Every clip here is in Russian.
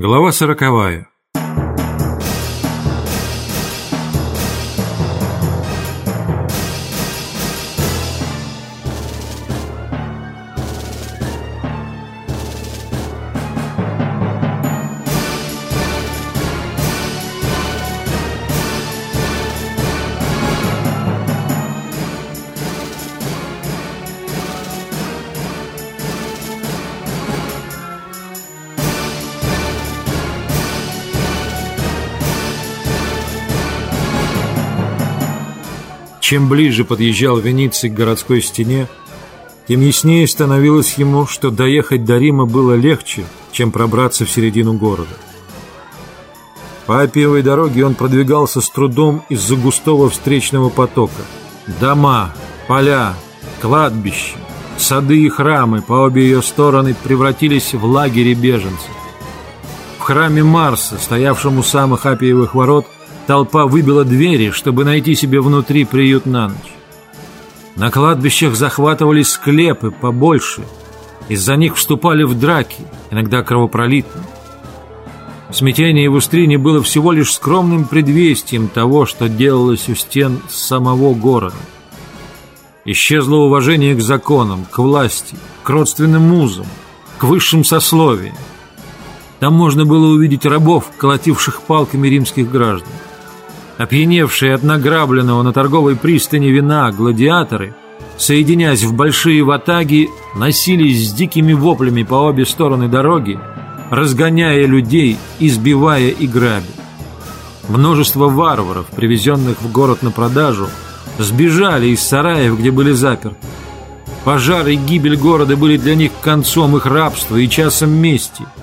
Глава сороковая. Чем ближе подъезжал Вениций к городской стене, тем яснее становилось ему, что доехать до Рима было легче, чем пробраться в середину города. По Апиевой дороге он продвигался с трудом из-за густого встречного потока. Дома, поля, кладбища, сады и храмы по обе ее стороны превратились в лагеря беженцев. В храме Марса, стоявшем у самых Апиевых ворот, Толпа выбила двери, чтобы найти себе внутри приют на ночь. На кладбищах захватывались склепы побольше. Из-за них вступали в драки, иногда кровопролитные. Смятение в Устрине было всего лишь скромным предвестием того, что делалось у стен самого города. Исчезло уважение к законам, к власти, к родственным музам, к высшим сословиям. Там можно было увидеть рабов, колотивших палками римских граждан. Опьяневшие от награбленного на торговой пристани вина гладиаторы, соединяясь в большие ватаги, носились с дикими воплями по обе стороны дороги, разгоняя людей, избивая и грабя. Множество варваров, привезенных в город на продажу, сбежали из сараев, где были заперты. Пожар и гибель города были для них концом их рабства и часом мести –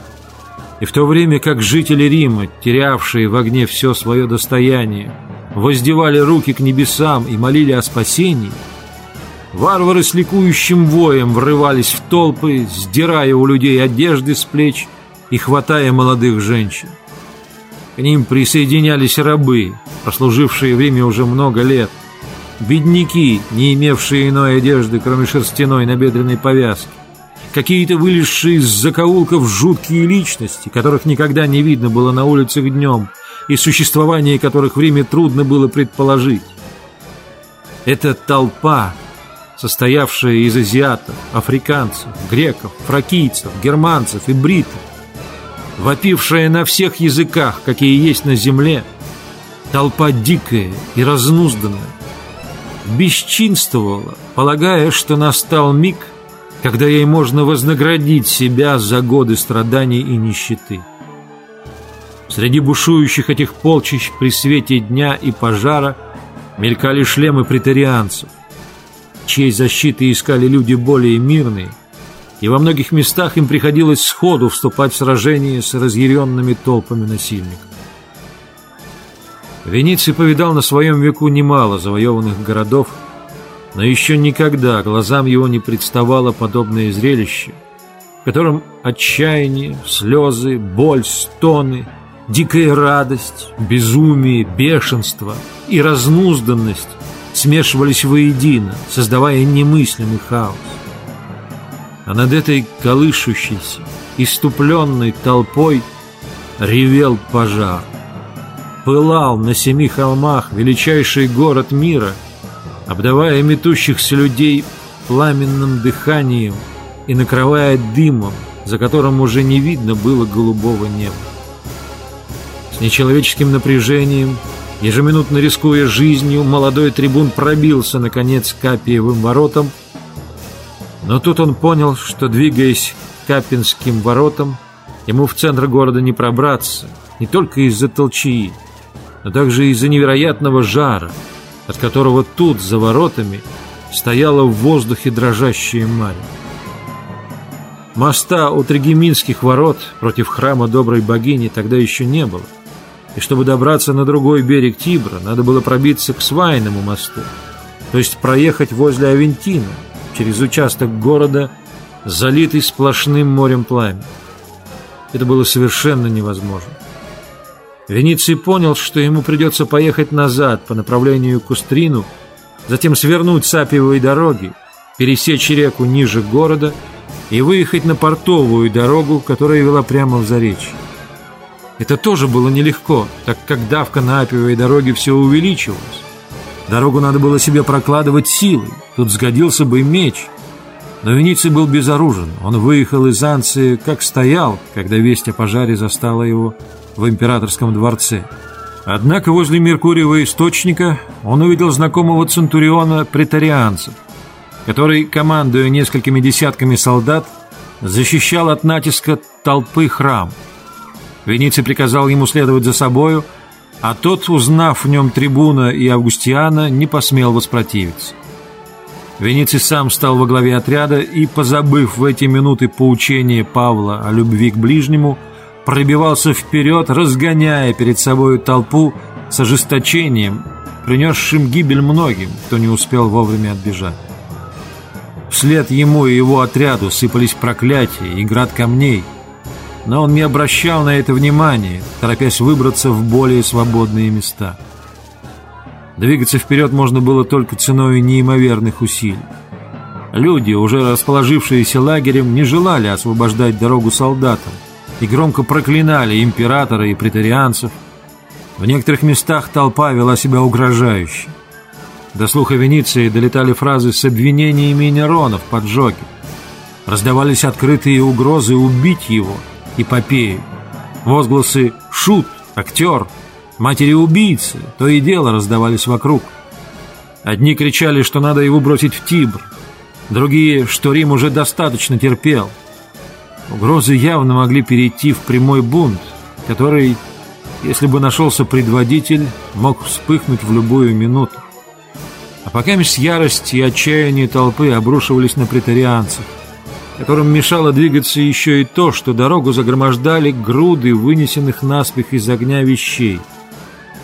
и в то время как жители Рима, терявшие в огне все свое достояние, воздевали руки к небесам и молили о спасении, варвары с ликующим воем врывались в толпы, сдирая у людей одежды с плеч и хватая молодых женщин. К ним присоединялись рабы, прослужившие в Риме уже много лет, бедняки, не имевшие иной одежды, кроме шерстяной набедренной повязки, какие-то вылезшие из закоулков жуткие личности, которых никогда не видно было на улицах днем, и существование которых в Риме трудно было предположить. Эта толпа, состоявшая из азиатов, африканцев, греков, фракийцев, германцев и бритов, вопившая на всех языках, какие есть на земле, толпа дикая и разнузданная, бесчинствовала, полагая, что настал миг – когда ей можно вознаградить себя за годы страданий и нищеты. Среди бушующих этих полчищ при свете дня и пожара мелькали шлемы претарианцев, чьей защиты искали люди более мирные, и во многих местах им приходилось сходу вступать в сражение с разъяренными толпами насильников. Венеций повидал на своем веку немало завоеванных городов, но еще никогда глазам его не представало подобное зрелище, в котором отчаяние, слезы, боль, стоны, дикая радость, безумие, бешенство и разнузданность смешивались воедино, создавая немыслимый хаос. А над этой колышущейся, иступленной толпой ревел пожар. Пылал на семи холмах величайший город мира — обдавая метущихся людей пламенным дыханием и накрывая дымом, за которым уже не видно было голубого неба. С нечеловеческим напряжением, ежеминутно рискуя жизнью, молодой трибун пробился, наконец, к Капиевым воротам, но тут он понял, что, двигаясь к Капинским воротам, ему в центр города не пробраться, не только из-за толчии, но также из-за невероятного жара, от которого тут, за воротами, стояла в воздухе дрожащая марь. Моста у Трегеминских ворот против храма доброй богини тогда еще не было. И чтобы добраться на другой берег Тибра, надо было пробиться к Свайному мосту, то есть проехать возле Авентина, через участок города, залитый сплошным морем пламени. Это было совершенно невозможно. Вениций понял, что ему придется поехать назад по направлению к Устрину, затем свернуть с Апиевой дороги, пересечь реку ниже города и выехать на портовую дорогу, которая вела прямо в Заречье. Это тоже было нелегко, так как давка на Апиевой дороге все увеличивалась. Дорогу надо было себе прокладывать силой, тут сгодился бы меч. Но Вениций был безоружен, он выехал из Анции, как стоял, когда весть о пожаре застала его в императорском дворце. Однако возле Меркуриева источника он увидел знакомого центуриона претарианцев, который, командуя несколькими десятками солдат, защищал от натиска толпы храм. Вениций приказал ему следовать за собою, а тот, узнав в нем трибуна и Августиана, не посмел воспротивиться. Вениций сам стал во главе отряда и, позабыв в эти минуты поучение Павла о любви к ближнему, пробивался вперед, разгоняя перед собой толпу с ожесточением, принесшим гибель многим, кто не успел вовремя отбежать. Вслед ему и его отряду сыпались проклятия и град камней, но он не обращал на это внимания, торопясь выбраться в более свободные места. Двигаться вперед можно было только ценой неимоверных усилий. Люди, уже расположившиеся лагерем, не желали освобождать дорогу солдатам и громко проклинали императора и претарианцев. В некоторых местах толпа вела себя угрожающе. До слуха Венеции долетали фразы с обвинениями Нерона в поджоге. Раздавались открытые угрозы убить его, эпопею. Возгласы «шут», «актер», «матери-убийцы» то и дело раздавались вокруг. Одни кричали, что надо его бросить в Тибр, другие, что Рим уже достаточно терпел. Угрозы явно могли перейти в прямой бунт, который, если бы нашелся предводитель, мог вспыхнуть в любую минуту. А пока меж ярость и отчаяние толпы обрушивались на претарианцев, которым мешало двигаться еще и то, что дорогу загромождали груды вынесенных наспех из огня вещей.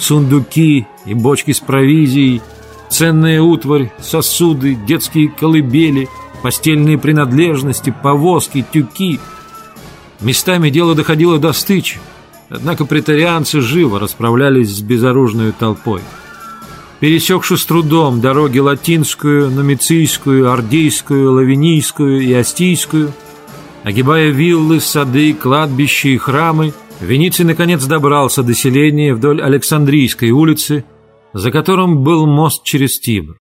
Сундуки и бочки с провизией, ценная утварь, сосуды, детские колыбели, постельные принадлежности, повозки, тюки. Местами дело доходило до стычи, однако претарианцы живо расправлялись с безоружной толпой пересекши с трудом дороги Латинскую, Номицийскую, Ардейскую, Лавинийскую и Астийскую, огибая виллы, сады, кладбища и храмы, Вениций наконец добрался до селения вдоль Александрийской улицы, за которым был мост через Тибр.